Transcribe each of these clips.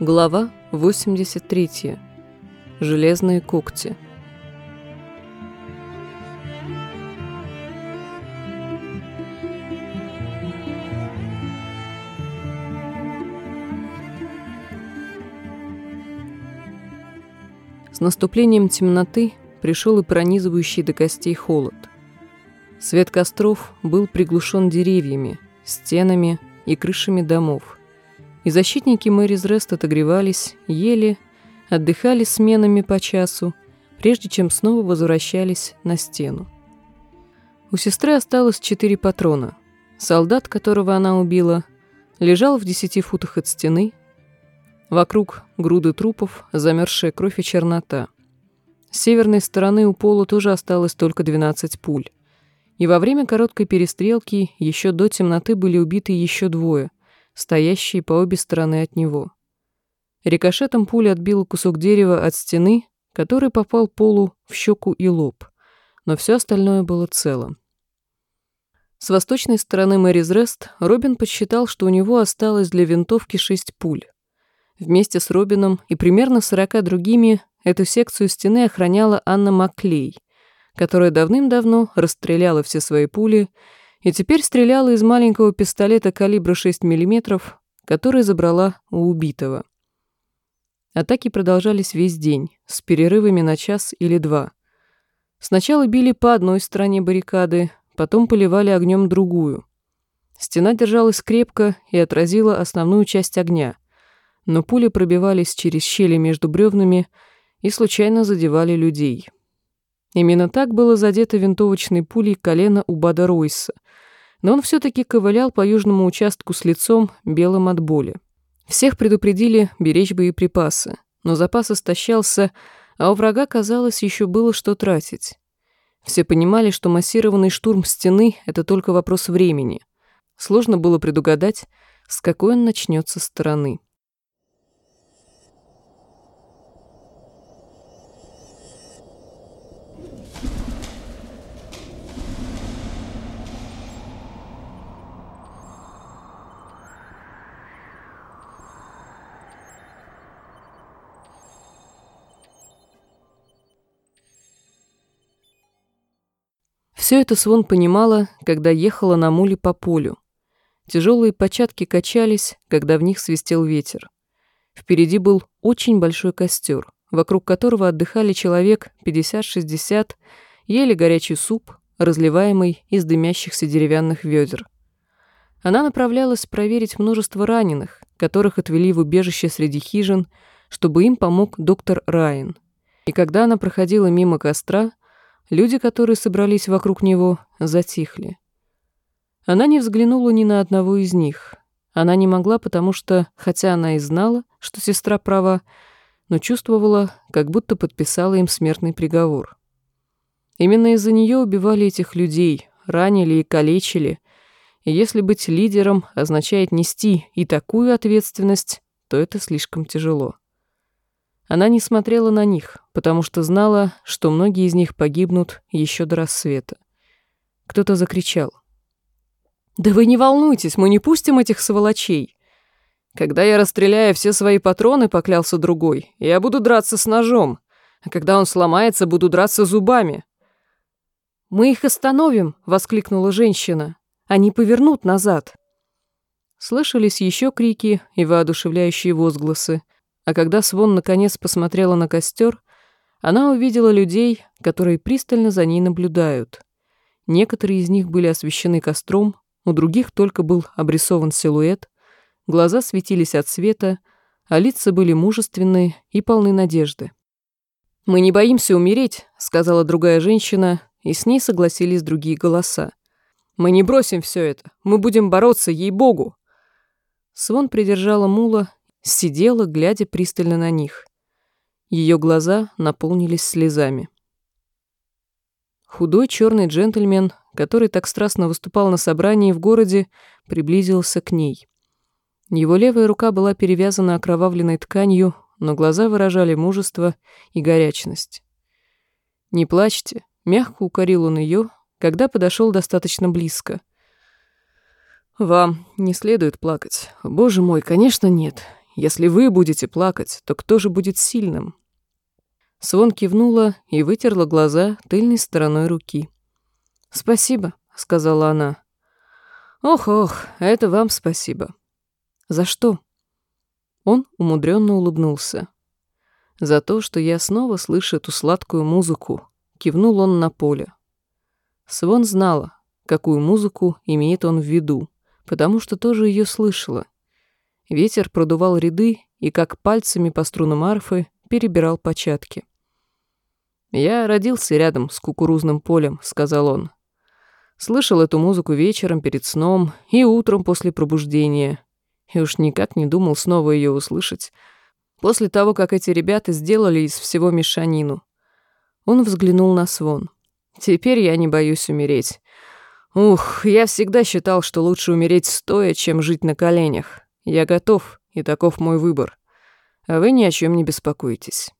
Глава 83. Железные когти. С наступлением темноты пришел и пронизывающий до костей холод. Свет костров был приглушен деревьями, стенами и крышами домов – и защитники Мэрис Рест отогревались, ели, отдыхали сменами по часу, прежде чем снова возвращались на стену. У сестры осталось четыре патрона. Солдат, которого она убила, лежал в десяти футах от стены. Вокруг груды трупов, замерзшая кровь и чернота. С северной стороны у пола тоже осталось только 12 пуль. И во время короткой перестрелки еще до темноты были убиты еще двое, стоящие по обе стороны от него. Рикошетом пуля отбила кусок дерева от стены, который попал Полу в щеку и лоб, но все остальное было целым. С восточной стороны Мэрис Рест Робин подсчитал, что у него осталось для винтовки шесть пуль. Вместе с Робином и примерно сорока другими эту секцию стены охраняла Анна Макклей, которая давным-давно расстреляла все свои пули и теперь стреляла из маленького пистолета калибра 6 мм, который забрала у убитого. Атаки продолжались весь день, с перерывами на час или два. Сначала били по одной стороне баррикады, потом поливали огнем другую. Стена держалась крепко и отразила основную часть огня, но пули пробивались через щели между бревнами и случайно задевали людей. Именно так было задето винтовочной пулей колено у Бада Ройса — но он все-таки ковылял по южному участку с лицом белым от боли. Всех предупредили беречь боеприпасы, но запас истощался, а у врага, казалось, еще было что тратить. Все понимали, что массированный штурм стены — это только вопрос времени. Сложно было предугадать, с какой он начнется стороны. Все это Свон понимала, когда ехала на муле по полю. Тяжелые початки качались, когда в них свистел ветер. Впереди был очень большой костер, вокруг которого отдыхали человек 50-60, ели горячий суп, разливаемый из дымящихся деревянных ведер. Она направлялась проверить множество раненых, которых отвели в убежище среди хижин, чтобы им помог доктор Райан. И когда она проходила мимо костра, Люди, которые собрались вокруг него, затихли. Она не взглянула ни на одного из них. Она не могла, потому что, хотя она и знала, что сестра права, но чувствовала, как будто подписала им смертный приговор. Именно из-за нее убивали этих людей, ранили и калечили. И если быть лидером означает нести и такую ответственность, то это слишком тяжело. Она не смотрела на них, потому что знала, что многие из них погибнут еще до рассвета. Кто-то закричал. «Да вы не волнуйтесь, мы не пустим этих сволочей!» «Когда я расстреляю все свои патроны», — поклялся другой, — «я буду драться с ножом, а когда он сломается, буду драться зубами». «Мы их остановим!» — воскликнула женщина. «Они повернут назад!» Слышались еще крики и воодушевляющие возгласы — а когда Свон наконец посмотрела на костер, она увидела людей, которые пристально за ней наблюдают. Некоторые из них были освещены костром, у других только был обрисован силуэт, глаза светились от света, а лица были мужественные и полны надежды. «Мы не боимся умереть», — сказала другая женщина, и с ней согласились другие голоса. «Мы не бросим все это, мы будем бороться, ей-богу!» Свон придержала мула сидела, глядя пристально на них. Ее глаза наполнились слезами. Худой черный джентльмен, который так страстно выступал на собрании в городе, приблизился к ней. Его левая рука была перевязана окровавленной тканью, но глаза выражали мужество и горячность. «Не плачьте», — мягко укорил он ее, когда подошел достаточно близко. «Вам не следует плакать. Боже мой, конечно, нет. Если вы будете плакать, то кто же будет сильным?» Свон кивнула и вытерла глаза тыльной стороной руки. «Спасибо», — сказала она. «Ох-ох, это вам спасибо». «За что?» Он умудренно улыбнулся. «За то, что я снова слышу эту сладкую музыку», — кивнул он на поле. Свон знала, какую музыку имеет он в виду, потому что тоже ее слышала. Ветер продувал ряды и, как пальцами по струнам арфы, перебирал початки. «Я родился рядом с кукурузным полем», — сказал он. Слышал эту музыку вечером перед сном и утром после пробуждения. И уж никак не думал снова ее услышать. После того, как эти ребята сделали из всего мешанину. Он взглянул на Свон. «Теперь я не боюсь умереть. Ух, я всегда считал, что лучше умереть стоя, чем жить на коленях. Я готов, и таков мой выбор. А вы ни о чем не беспокойтесь».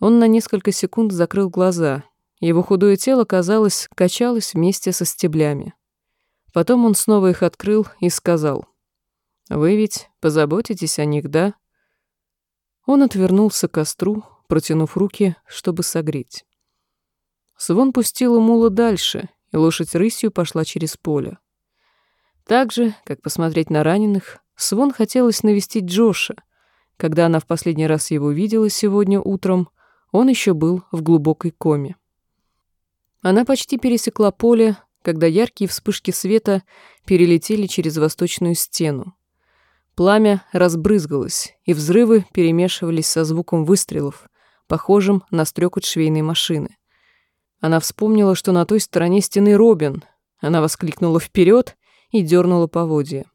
Он на несколько секунд закрыл глаза. Его худое тело, казалось, качалось вместе со стеблями. Потом он снова их открыл и сказал. «Вы ведь позаботитесь о них, да?» Он отвернулся к костру, протянув руки, чтобы согреть. Свон пустила мула дальше, и лошадь рысью пошла через поле. Так же, как посмотреть на раненых, Свон хотелось навестить Джоша. Когда она в последний раз его видела сегодня утром, он еще был в глубокой коме. Она почти пересекла поле, когда яркие вспышки света перелетели через восточную стену. Пламя разбрызгалось, и взрывы перемешивались со звуком выстрелов, похожим на стрекот швейной машины. Она вспомнила, что на той стороне стены Робин. Она воскликнула вперед и дернула поводья.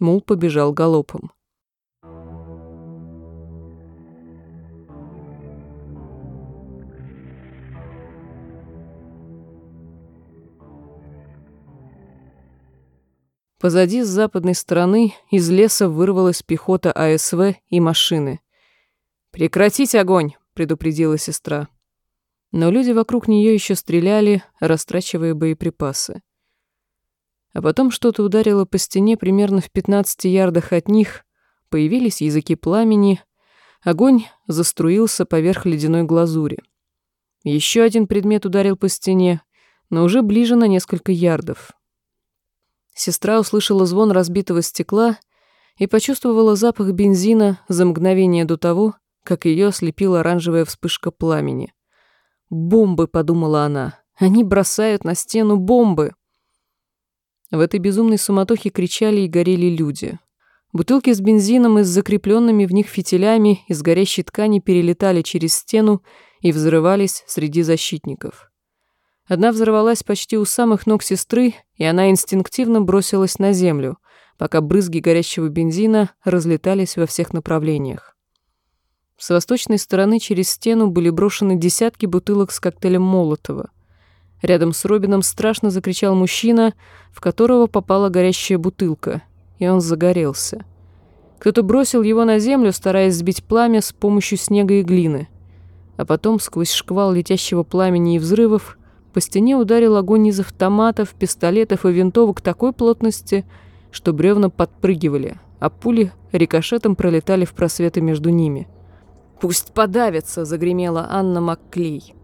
Мул побежал галопом. Позади с западной стороны из леса вырвалась пехота АСВ и машины. «Прекратить огонь!» — предупредила сестра. Но люди вокруг нее еще стреляли, растрачивая боеприпасы. А потом что-то ударило по стене примерно в 15 ярдах от них, появились языки пламени, огонь заструился поверх ледяной глазури. Еще один предмет ударил по стене, но уже ближе на несколько ярдов. Сестра услышала звон разбитого стекла и почувствовала запах бензина за мгновение до того, как ее ослепила оранжевая вспышка пламени. «Бомбы», — подумала она, — «они бросают на стену бомбы». В этой безумной суматохе кричали и горели люди. Бутылки с бензином и с закрепленными в них фитилями из горящей ткани перелетали через стену и взрывались среди защитников. Одна взорвалась почти у самых ног сестры, и она инстинктивно бросилась на землю, пока брызги горящего бензина разлетались во всех направлениях. С восточной стороны через стену были брошены десятки бутылок с коктейлем Молотова. Рядом с Робином страшно закричал мужчина, в которого попала горящая бутылка, и он загорелся. Кто-то бросил его на землю, стараясь сбить пламя с помощью снега и глины. А потом, сквозь шквал летящего пламени и взрывов, по стене ударил огонь из автоматов, пистолетов и винтовок такой плотности, что бревна подпрыгивали, а пули рикошетом пролетали в просветы между ними. «Пусть подавится!» – загремела Анна Макклей.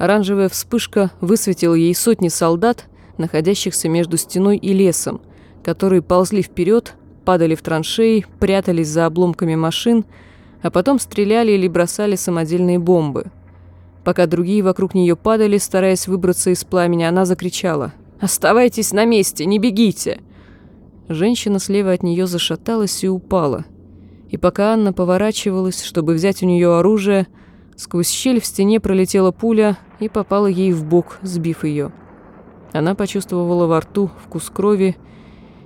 Оранжевая вспышка высветила ей сотни солдат, находящихся между стеной и лесом, которые ползли вперед, падали в траншеи, прятались за обломками машин, а потом стреляли или бросали самодельные бомбы – Пока другие вокруг нее падали, стараясь выбраться из пламени, она закричала. «Оставайтесь на месте, не бегите!» Женщина слева от нее зашаталась и упала. И пока Анна поворачивалась, чтобы взять у нее оружие, сквозь щель в стене пролетела пуля и попала ей в бок, сбив ее. Она почувствовала во рту вкус крови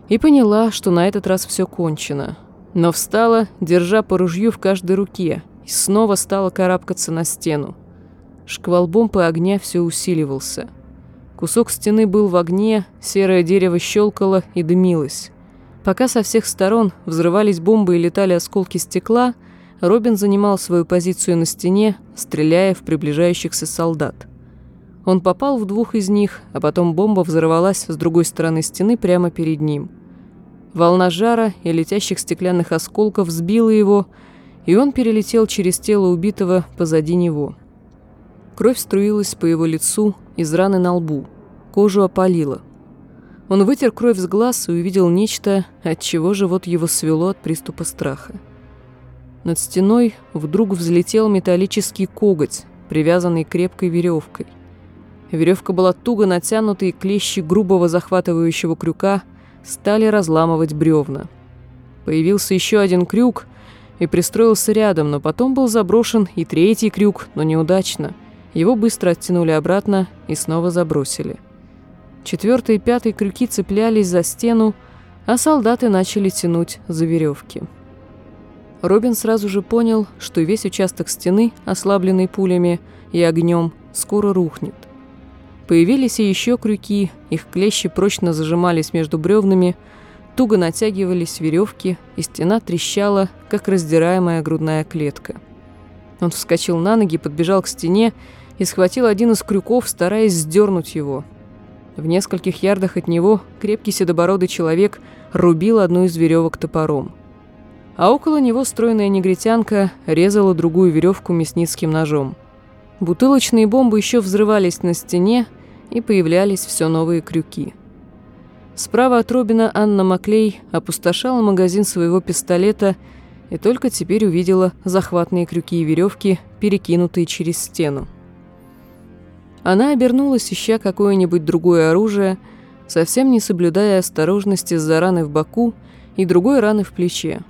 и поняла, что на этот раз все кончено. Но встала, держа по ружью в каждой руке, и снова стала карабкаться на стену. Шквал бомб и огня все усиливался. Кусок стены был в огне, серое дерево щелкало и дымилось. Пока со всех сторон взрывались бомбы и летали осколки стекла, Робин занимал свою позицию на стене, стреляя в приближающихся солдат. Он попал в двух из них, а потом бомба взорвалась с другой стороны стены прямо перед ним. Волна жара и летящих стеклянных осколков сбила его, и он перелетел через тело убитого позади него. Кровь струилась по его лицу из раны на лбу, кожу опалила. Он вытер кровь с глаз и увидел нечто, от чего живот его свело от приступа страха. Над стеной вдруг взлетел металлический коготь, привязанный крепкой веревкой. Веревка была туго натянута, и клещи грубого захватывающего крюка стали разламывать бревна. Появился еще один крюк и пристроился рядом, но потом был заброшен и третий крюк, но неудачно. Его быстро оттянули обратно и снова забросили. Четвертый и пятый крюки цеплялись за стену, а солдаты начали тянуть за веревки. Робин сразу же понял, что весь участок стены, ослабленный пулями и огнем, скоро рухнет. Появились и еще крюки, их клещи прочно зажимались между бревнами, туго натягивались веревки, и стена трещала, как раздираемая грудная клетка. Он вскочил на ноги, подбежал к стене и схватил один из крюков, стараясь сдернуть его. В нескольких ярдах от него крепкий седобородый человек рубил одну из веревок топором. А около него стройная негритянка резала другую веревку мясницким ножом. Бутылочные бомбы еще взрывались на стене, и появлялись все новые крюки. Справа от Робина Анна Маклей опустошала магазин своего пистолета и только теперь увидела захватные крюки и веревки, перекинутые через стену. Она обернулась, ища какое-нибудь другое оружие, совсем не соблюдая осторожности из-за раны в боку и другой раны в плече.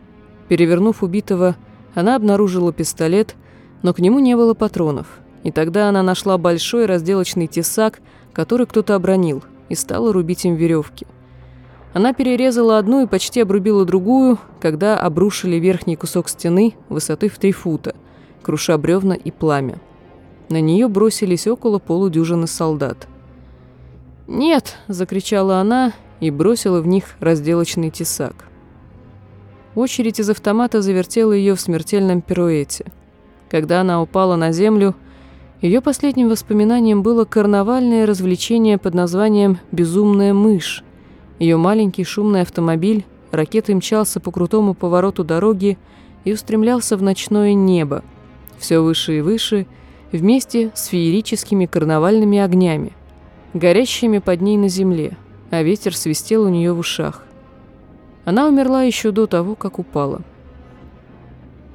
Перевернув убитого, она обнаружила пистолет, но к нему не было патронов – и тогда она нашла большой разделочный тесак, который кто-то обронил, и стала рубить им веревки. Она перерезала одну и почти обрубила другую, когда обрушили верхний кусок стены высотой в три фута, круша бревна и пламя. На нее бросились около полудюжины солдат. «Нет!» – закричала она и бросила в них разделочный тесак. Очередь из автомата завертела ее в смертельном пируэте. Когда она упала на землю, ее последним воспоминанием было карнавальное развлечение под названием «Безумная мышь». Ее маленький шумный автомобиль ракетой мчался по крутому повороту дороги и устремлялся в ночное небо, все выше и выше, вместе с феерическими карнавальными огнями, горящими под ней на земле, а ветер свистел у нее в ушах. Она умерла еще до того, как упала.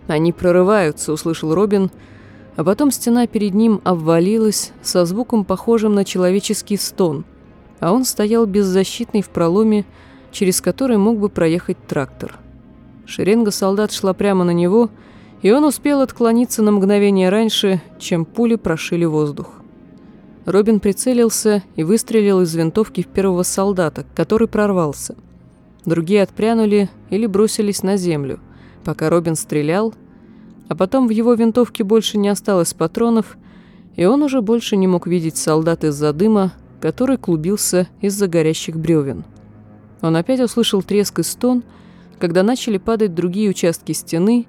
«Они прорываются», — услышал Робин, — а потом стена перед ним обвалилась со звуком, похожим на человеческий стон, а он стоял беззащитный в проломе, через который мог бы проехать трактор. Шеренга солдат шла прямо на него, и он успел отклониться на мгновение раньше, чем пули прошили воздух. Робин прицелился и выстрелил из винтовки в первого солдата, который прорвался. Другие отпрянули или бросились на землю. Пока Робин стрелял, а потом в его винтовке больше не осталось патронов, и он уже больше не мог видеть солдат из-за дыма, который клубился из-за горящих бревен. Он опять услышал треск и стон, когда начали падать другие участки стены,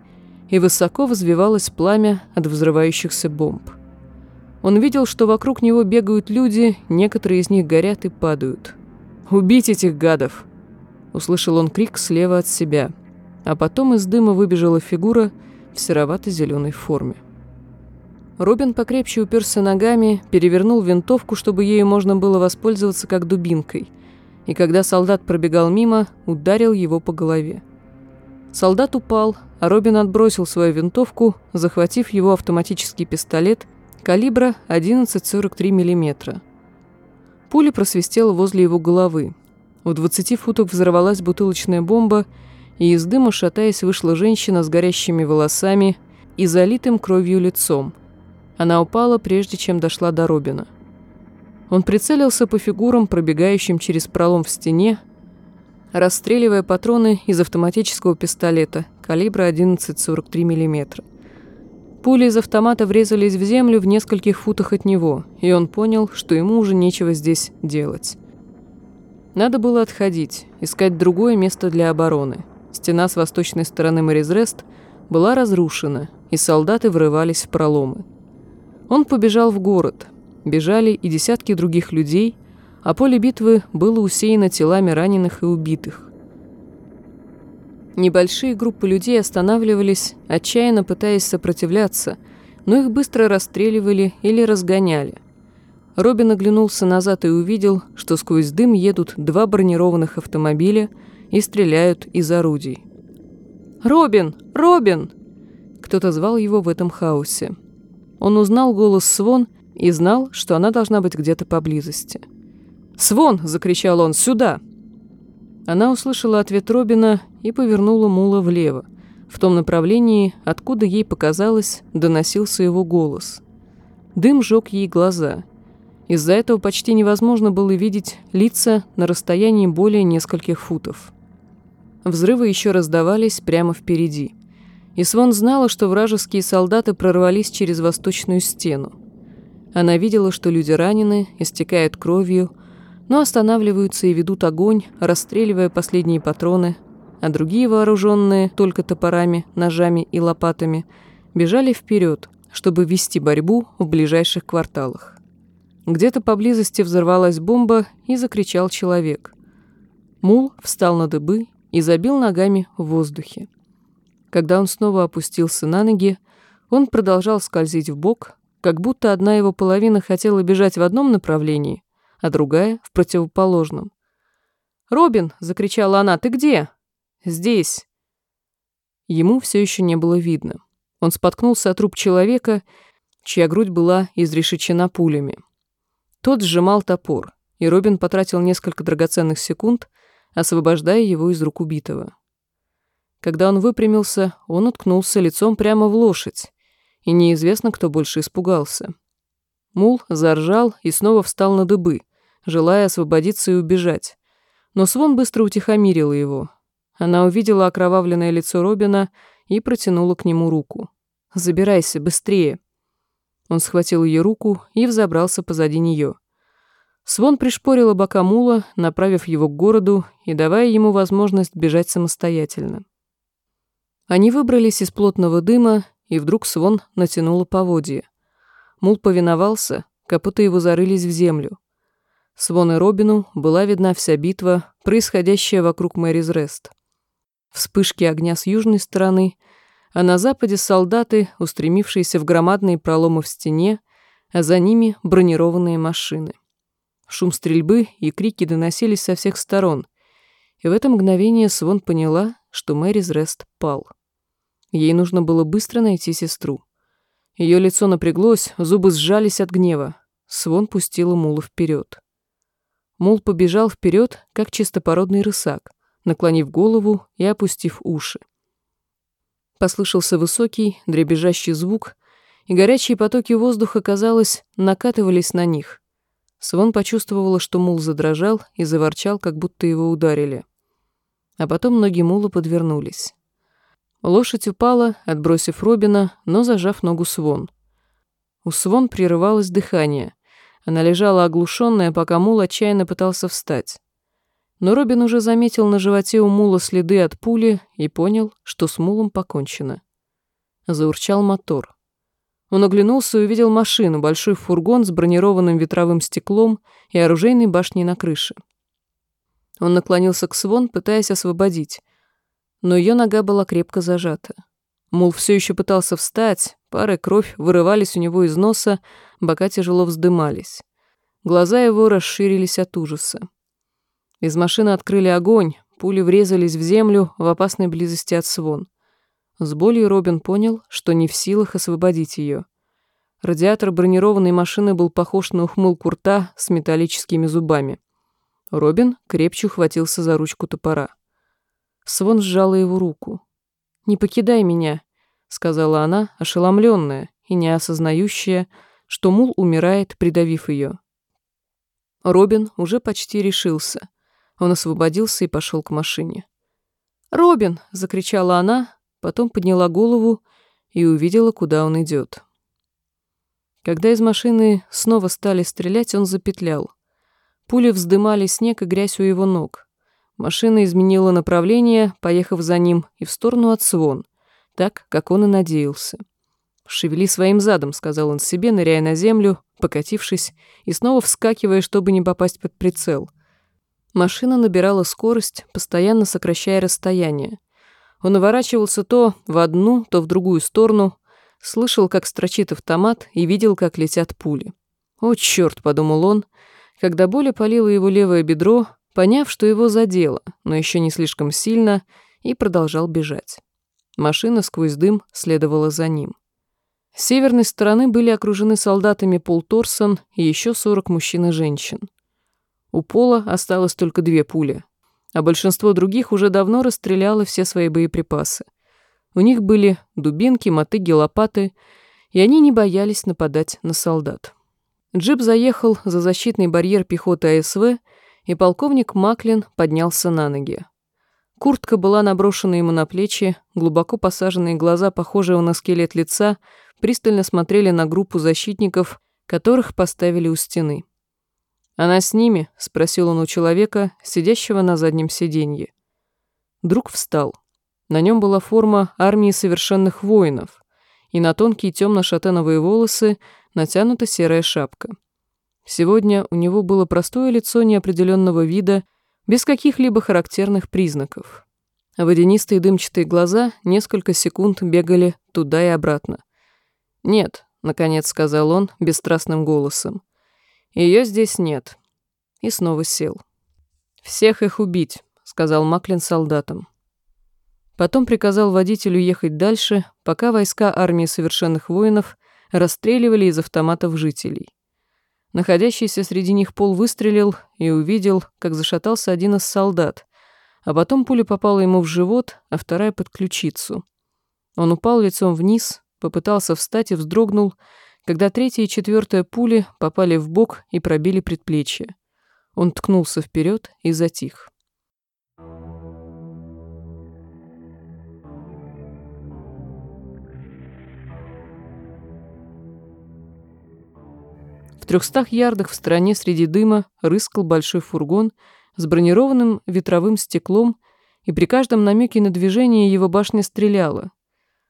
и высоко взвивалось пламя от взрывающихся бомб. Он видел, что вокруг него бегают люди, некоторые из них горят и падают. «Убить этих гадов!» Услышал он крик слева от себя, а потом из дыма выбежала фигура — в серовато-зеленой форме. Робин покрепче уперся ногами, перевернул винтовку, чтобы ею можно было воспользоваться как дубинкой, и когда солдат пробегал мимо, ударил его по голове. Солдат упал, а Робин отбросил свою винтовку, захватив его автоматический пистолет калибра 11,43 мм. Пуля просвистела возле его головы. В 20 футах взорвалась бутылочная бомба, и из дыма, шатаясь, вышла женщина с горящими волосами и залитым кровью лицом. Она упала, прежде чем дошла до Робина. Он прицелился по фигурам, пробегающим через пролом в стене, расстреливая патроны из автоматического пистолета калибра 11,43 мм. Пули из автомата врезались в землю в нескольких футах от него, и он понял, что ему уже нечего здесь делать. Надо было отходить, искать другое место для обороны. Стена с восточной стороны Моризрест была разрушена, и солдаты врывались в проломы. Он побежал в город. Бежали и десятки других людей, а поле битвы было усеяно телами раненых и убитых. Небольшие группы людей останавливались, отчаянно пытаясь сопротивляться, но их быстро расстреливали или разгоняли. Робин оглянулся назад и увидел, что сквозь дым едут два бронированных автомобиля и стреляют из орудий. «Робин! Робин!» Кто-то звал его в этом хаосе. Он узнал голос Свон и знал, что она должна быть где-то поблизости. «Свон!» – закричал он. «Сюда!» Она услышала ответ Робина и повернула мула влево, в том направлении, откуда ей показалось, доносился его голос. Дым жег ей глаза. Из-за этого почти невозможно было видеть лица на расстоянии более нескольких футов. Взрывы еще раздавались прямо впереди. И Свон знала, что вражеские солдаты прорвались через восточную стену. Она видела, что люди ранены, истекают кровью, но останавливаются и ведут огонь, расстреливая последние патроны, а другие, вооруженные только топорами, ножами и лопатами, бежали вперед, чтобы вести борьбу в ближайших кварталах. Где-то поблизости взорвалась бомба и закричал человек. Мул встал на дыбы и забил ногами в воздухе. Когда он снова опустился на ноги, он продолжал скользить в бок, как будто одна его половина хотела бежать в одном направлении, а другая — в противоположном. «Робин!» — закричала она. «Ты где?» «Здесь!» Ему все еще не было видно. Он споткнулся от труп человека, чья грудь была изрешечена пулями. Тот сжимал топор, и Робин потратил несколько драгоценных секунд, освобождая его из рук убитого. Когда он выпрямился, он уткнулся лицом прямо в лошадь, и неизвестно, кто больше испугался. Мул заржал и снова встал на дыбы, желая освободиться и убежать. Но Свон быстро утихомирила его. Она увидела окровавленное лицо Робина и протянула к нему руку. «Забирайся, быстрее!» Он схватил ее руку и взобрался позади нее. Свон пришпорила бока мула, направив его к городу и давая ему возможность бежать самостоятельно. Они выбрались из плотного дыма, и вдруг Свон натянула поводья. Мул повиновался, копыта его зарылись в землю. Свон и Робину была видна вся битва, происходящая вокруг Мэрис Рест. Вспышки огня с южной стороны, а на западе солдаты, устремившиеся в громадные проломы в стене, а за ними бронированные машины. Шум стрельбы и крики доносились со всех сторон, и в это мгновение Свон поняла, что Мэрис Рест пал. Ей нужно было быстро найти сестру. Ее лицо напряглось, зубы сжались от гнева. Свон пустила мула вперед. Мул побежал вперед, как чистопородный рысак, наклонив голову и опустив уши. Послышался высокий, дребезжащий звук, и горячие потоки воздуха, казалось, накатывались на них. Свон почувствовала, что мул задрожал и заворчал, как будто его ударили. А потом ноги мула подвернулись. Лошадь упала, отбросив Робина, но зажав ногу Свон. У Свон прерывалось дыхание. Она лежала оглушенная, пока мул отчаянно пытался встать. Но Робин уже заметил на животе у мула следы от пули и понял, что с мулом покончено. Заурчал мотор. Он оглянулся и увидел машину, большой фургон с бронированным ветровым стеклом и оружейной башней на крыше. Он наклонился к Свон, пытаясь освободить, но ее нога была крепко зажата. Мул все еще пытался встать, пары кровь вырывались у него из носа, бока тяжело вздымались. Глаза его расширились от ужаса. Из машины открыли огонь, пули врезались в землю в опасной близости от свон. С болью Робин понял, что не в силах освободить ее. Радиатор бронированной машины был похож на ухмылку рта с металлическими зубами. Робин крепче ухватился за ручку топора. Свон сжала его руку. «Не покидай меня», — сказала она, ошеломленная и не осознающая, что мул умирает, придавив ее. Робин уже почти решился. Он освободился и пошел к машине. «Робин!» — закричала она, потом подняла голову и увидела, куда он идет. Когда из машины снова стали стрелять, он запетлял. Пули вздымали снег и грязь у его ног. Машина изменила направление, поехав за ним и в сторону от Свон, так, как он и надеялся. «Шевели своим задом», — сказал он себе, ныряя на землю, покатившись и снова вскакивая, чтобы не попасть под прицел. Машина набирала скорость, постоянно сокращая расстояние. Он наворачивался то в одну, то в другую сторону, слышал, как строчит автомат и видел, как летят пули. «О, черт!» — подумал он, когда боль опалила его левое бедро, поняв, что его задело, но еще не слишком сильно, и продолжал бежать. Машина сквозь дым следовала за ним. С северной стороны были окружены солдатами Пол Торсон и еще 40 мужчин и женщин. У Пола осталось только две пули, а большинство других уже давно расстреляло все свои боеприпасы. У них были дубинки, мотыги, лопаты, и они не боялись нападать на солдат. Джип заехал за защитный барьер пехоты АСВ, и полковник Маклин поднялся на ноги. Куртка была наброшена ему на плечи, глубоко посаженные глаза, похожие на скелет лица, пристально смотрели на группу защитников, которых поставили у стены. «Она с ними?» — спросил он у человека, сидящего на заднем сиденье. Друг встал. На нем была форма армии совершенных воинов, и на тонкие темно-шатеновые волосы натянута серая шапка. Сегодня у него было простое лицо неопределенного вида, без каких-либо характерных признаков. Водянистые дымчатые глаза несколько секунд бегали туда и обратно. «Нет», — наконец сказал он бесстрастным голосом. Ее здесь нет». И снова сел. «Всех их убить», — сказал Маклин солдатам. Потом приказал водителю ехать дальше, пока войска армии совершенных воинов расстреливали из автоматов жителей. Находящийся среди них пол выстрелил и увидел, как зашатался один из солдат, а потом пуля попала ему в живот, а вторая под ключицу. Он упал лицом вниз, попытался встать и вздрогнул, когда третья и четвертая пули попали в бок и пробили предплечье. Он ткнулся вперед и затих. В трехстах ярдах в стороне среди дыма рыскал большой фургон с бронированным ветровым стеклом, и при каждом намеке на движение его башня стреляла.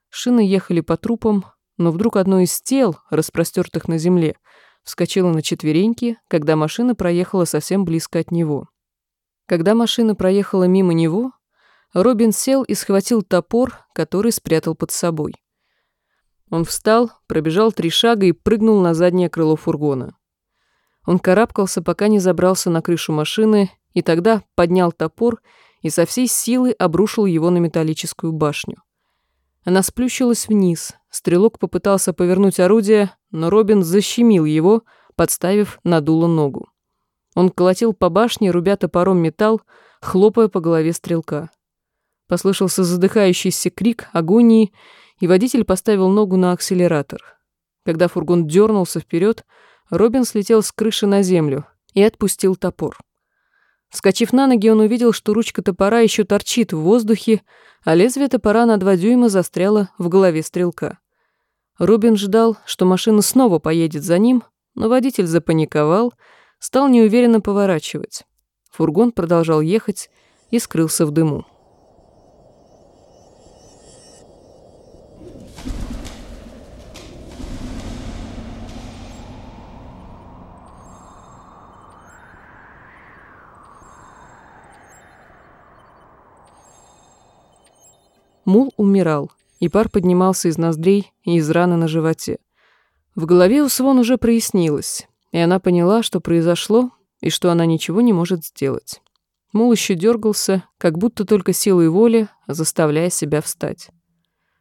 Шины ехали по трупам, но вдруг одно из тел, распростертых на земле, вскочило на четвереньки, когда машина проехала совсем близко от него. Когда машина проехала мимо него, Робин сел и схватил топор, который спрятал под собой. Он встал, пробежал три шага и прыгнул на заднее крыло фургона. Он карабкался, пока не забрался на крышу машины, и тогда поднял топор и со всей силы обрушил его на металлическую башню. Она сплющилась вниз. Стрелок попытался повернуть орудие, но Робин защемил его, подставив на дуло ногу. Он колотил по башне, рубя топором металл, хлопая по голове стрелка. Послышался задыхающийся крик агонии, и водитель поставил ногу на акселератор. Когда фургон дернулся вперед, Робин слетел с крыши на землю и отпустил топор. Вскочив на ноги, он увидел, что ручка топора еще торчит в воздухе, а лезвие топора на два дюйма застряло в голове стрелка. Рубин ждал, что машина снова поедет за ним, но водитель запаниковал, стал неуверенно поворачивать. Фургон продолжал ехать и скрылся в дыму. Мул умирал, и пар поднимался из ноздрей и из раны на животе. В голове у Свон уже прояснилось, и она поняла, что произошло, и что она ничего не может сделать. Мул еще дергался, как будто только силой воли, заставляя себя встать.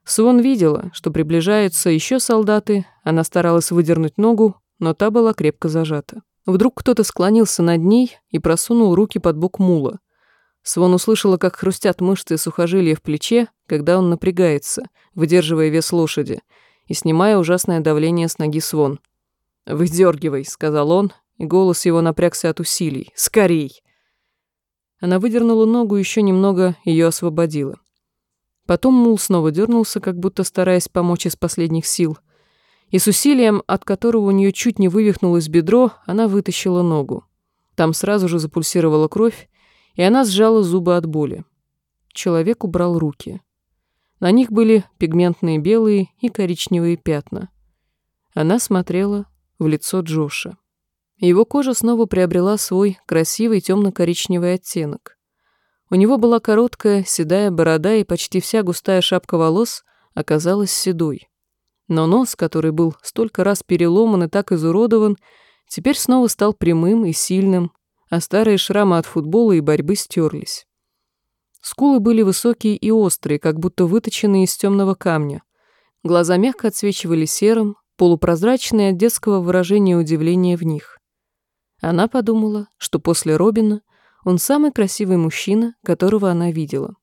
Свон видела, что приближаются еще солдаты, она старалась выдернуть ногу, но та была крепко зажата. Вдруг кто-то склонился над ней и просунул руки под бок мула. Свон услышала, как хрустят мышцы и сухожилия в плече, когда он напрягается, выдерживая вес лошади, и снимая ужасное давление с ноги Свон. «Выдергивай», — сказал он, и голос его напрягся от усилий. «Скорей!» Она выдернула ногу еще немного ее освободила. Потом мул снова дернулся, как будто стараясь помочь из последних сил. И с усилием, от которого у нее чуть не вывихнулось бедро, она вытащила ногу. Там сразу же запульсировала кровь, и она сжала зубы от боли. Человек убрал руки. На них были пигментные белые и коричневые пятна. Она смотрела в лицо Джоша. Его кожа снова приобрела свой красивый темно-коричневый оттенок. У него была короткая, седая борода, и почти вся густая шапка волос оказалась седой. Но нос, который был столько раз переломан и так изуродован, теперь снова стал прямым и сильным, а старые шрамы от футбола и борьбы стерлись. Скулы были высокие и острые, как будто выточенные из темного камня. Глаза мягко отсвечивали серым, полупрозрачные от детского выражения удивления в них. Она подумала, что после Робина он самый красивый мужчина, которого она видела.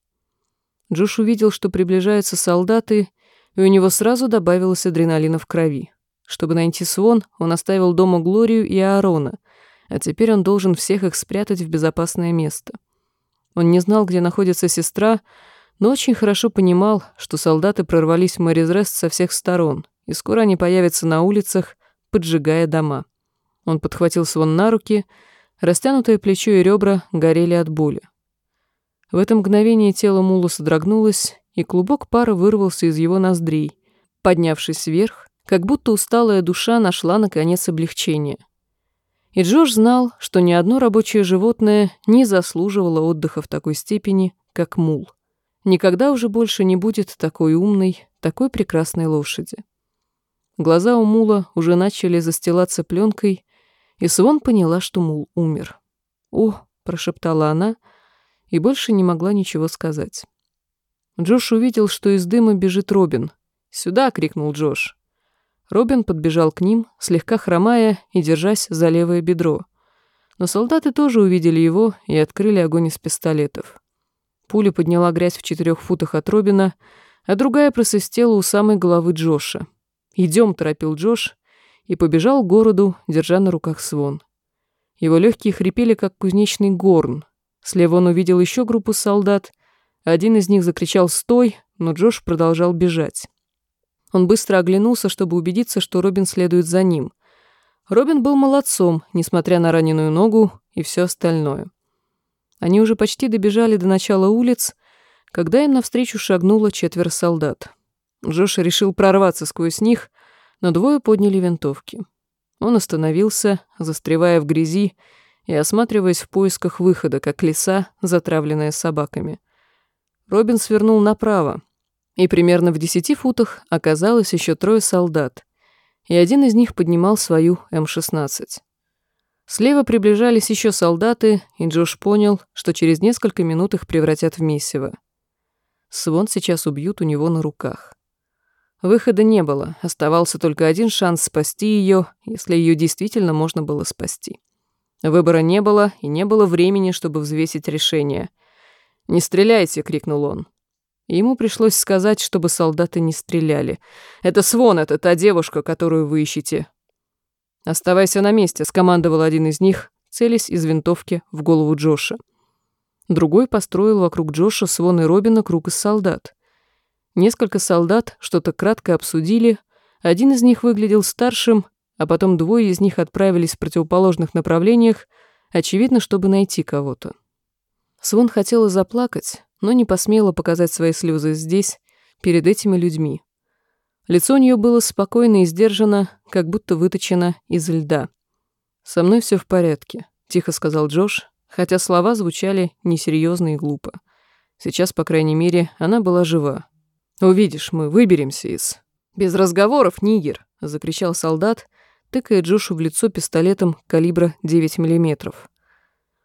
Джош увидел, что приближаются солдаты, и у него сразу добавилось адреналина в крови. Чтобы найти Свон, он оставил дома Глорию и Аарона, а теперь он должен всех их спрятать в безопасное место. Он не знал, где находится сестра, но очень хорошо понимал, что солдаты прорвались в Мэризрест со всех сторон, и скоро они появятся на улицах, поджигая дома. Он подхватил Свон на руки, растянутое плечо и ребра горели от боли. В это мгновение тело Мула содрогнулось, и клубок пара вырвался из его ноздрей, поднявшись вверх, как будто усталая душа нашла, наконец, облегчение. И Джош знал, что ни одно рабочее животное не заслуживало отдыха в такой степени, как мул. Никогда уже больше не будет такой умной, такой прекрасной лошади. Глаза у мула уже начали застилаться пленкой, и Свон поняла, что мул умер. «О!» — прошептала она, и больше не могла ничего сказать. Джош увидел, что из дыма бежит Робин. «Сюда!» — крикнул Джош. Робин подбежал к ним, слегка хромая и держась за левое бедро. Но солдаты тоже увидели его и открыли огонь из пистолетов. Пуля подняла грязь в четырех футах от Робина, а другая просвистела у самой головы Джоша. «Идем», — торопил Джош, и побежал к городу, держа на руках свон. Его легкие хрипели, как кузнечный горн. Слева он увидел еще группу солдат. Один из них закричал «Стой!», но Джош продолжал бежать. Он быстро оглянулся, чтобы убедиться, что Робин следует за ним. Робин был молодцом, несмотря на раненую ногу и все остальное. Они уже почти добежали до начала улиц, когда им навстречу шагнуло четверо солдат. Джош решил прорваться сквозь них, но двое подняли винтовки. Он остановился, застревая в грязи и осматриваясь в поисках выхода, как лиса, затравленная собаками. Робин свернул направо, и примерно в десяти футах оказалось еще трое солдат, и один из них поднимал свою М-16. Слева приближались еще солдаты, и Джош понял, что через несколько минут их превратят в месиво. Свон сейчас убьют у него на руках. Выхода не было, оставался только один шанс спасти ее, если ее действительно можно было спасти. Выбора не было, и не было времени, чтобы взвесить решение. «Не стреляйте!» — крикнул он. Ему пришлось сказать, чтобы солдаты не стреляли. «Это Свон, это та девушка, которую вы ищете». «Оставайся на месте», — скомандовал один из них, целясь из винтовки в голову Джоша. Другой построил вокруг Джоша, Свон и Робина круг из солдат. Несколько солдат что-то кратко обсудили, один из них выглядел старшим, а потом двое из них отправились в противоположных направлениях, очевидно, чтобы найти кого-то. Свон хотела заплакать, но не посмела показать свои слезы здесь, перед этими людьми. Лицо у нее было спокойно и сдержано, как будто выточено из льда. «Со мной все в порядке», — тихо сказал Джош, хотя слова звучали несерьезно и глупо. Сейчас, по крайней мере, она была жива, «Увидишь, мы выберемся из...» «Без разговоров, Нигер!» — закричал солдат, тыкая Джошу в лицо пистолетом калибра 9 миллиметров.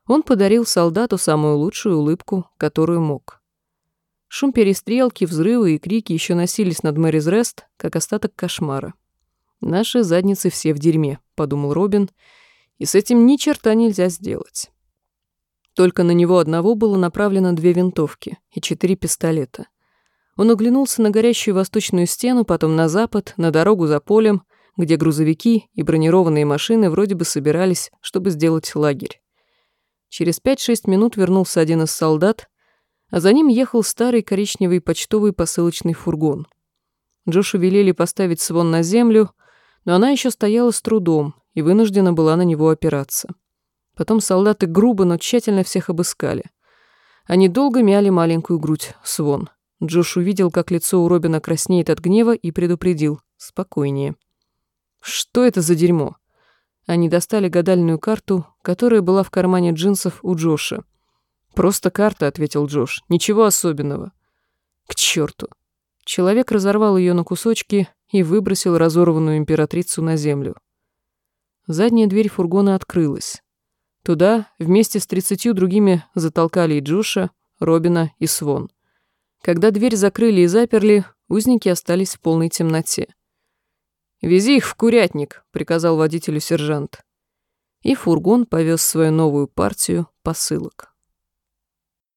Он подарил солдату самую лучшую улыбку, которую мог. Шум перестрелки, взрывы и крики еще носились над Мэрис Рест, как остаток кошмара. «Наши задницы все в дерьме», — подумал Робин, «и с этим ни черта нельзя сделать». Только на него одного было направлено две винтовки и четыре пистолета. Он оглянулся на горящую восточную стену, потом на запад, на дорогу за полем, где грузовики и бронированные машины вроде бы собирались, чтобы сделать лагерь. Через 5-6 минут вернулся один из солдат, а за ним ехал старый коричневый почтовый посылочный фургон. Джошу велели поставить свон на землю, но она еще стояла с трудом и вынуждена была на него опираться. Потом солдаты грубо, но тщательно всех обыскали. Они долго мяли маленькую грудь свон. Джош увидел, как лицо у Робина краснеет от гнева и предупредил. «Спокойнее». «Что это за дерьмо?» Они достали гадальную карту, которая была в кармане джинсов у Джоша. «Просто карта», — ответил Джош. «Ничего особенного». «К черту!» Человек разорвал ее на кусочки и выбросил разорванную императрицу на землю. Задняя дверь фургона открылась. Туда вместе с тридцатью другими затолкали и Джоша, Робина и Свон. Когда дверь закрыли и заперли, узники остались в полной темноте. «Вези их в курятник», — приказал водителю сержант. И фургон повез свою новую партию посылок.